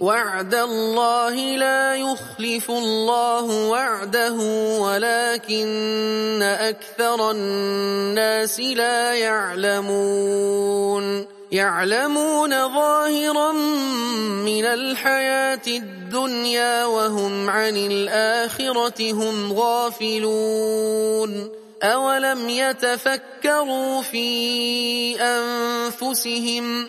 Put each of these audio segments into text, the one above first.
وعد الله لا يخلف الله وعده ولكن أكثر الناس لا يعلمون. يعلمون ظاهرا من الحياة الدنيا وهم عن الآخرة هم غافلون. أولم يتفكروا في أنفسهم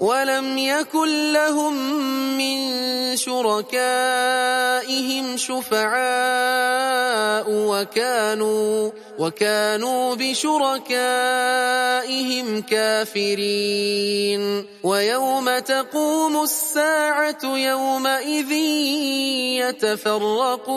ولم يكن لهم من شركائهم شفعاء وكانوا وكانوا بشركائهم كافرين. ويوم تقوم الساعة يومئذ يتفرقون.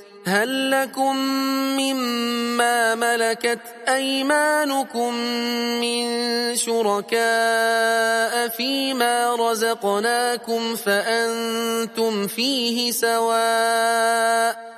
هل لكم مما ملكت أيمانكم من شركاء فيما رزقناكم فأنتم فيه سواء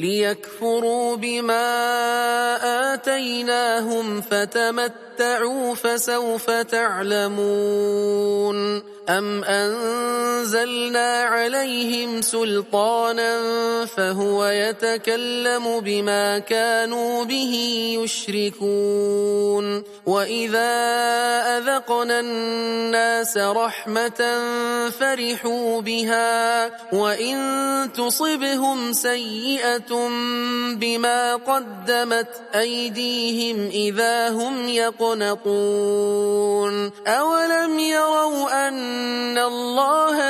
ليكفروا بما آتيناهم فتمتعوا فسوف تعلمون. أم أنزلنا عليهم سلطانا فهو يتكلم بما كانوا به يشركون. وإذا أذقنا الناس رحمة فرحوا بها وإن تصبهم سيئة بما قدمت أيديهم إذا هم يقنطون. أولم يروا أن الله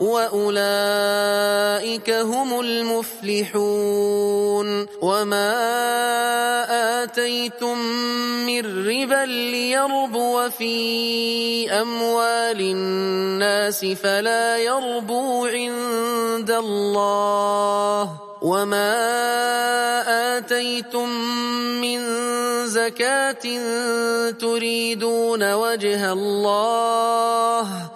وأولئك هم المفلحون وما آتيتم من ربا ليربو في أموال الناس فلا يربو عند الله وما آتيتم من زكاة تريدون وجه الله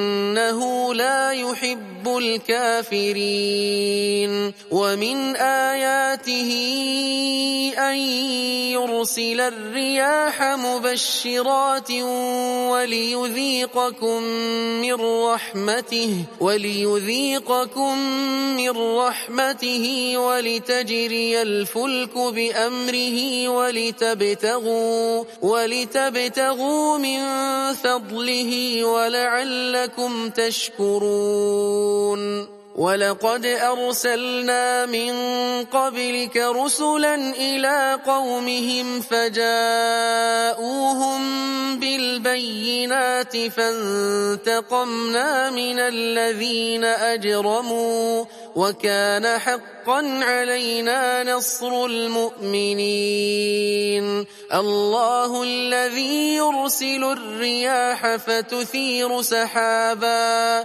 إنه لا يحب الكافرين. ومن آياته أن يرسل الرياح مبشرات وليذيقكم من رحمته وليذيقكم من رحمته ولتجري الفلك بأمره ولتبتغوا ولتبتغوا من فضله ولعلكم تشكرون ولقد أرسلنا من قبلك رسلا إلى قومهم فجاءوهم بالبينات فانتقمنا من الذين أجرموا وكان حقا علينا نصر المؤمنين. الله الذي يرسل الرياح فتثير سحابا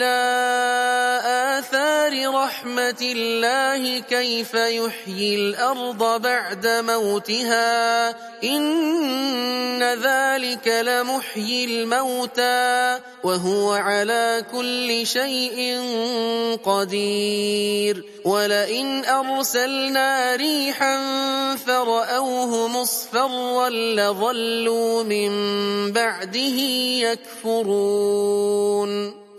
إلى آثار رحمة الله كيف يحيي الأرض بعد موتها إن ذلك لمحيي الموتى وهو على كل شيء قدير ولئن أرسلنا ريحا فرأوه مصفرا لظلوا من بعده يكفرون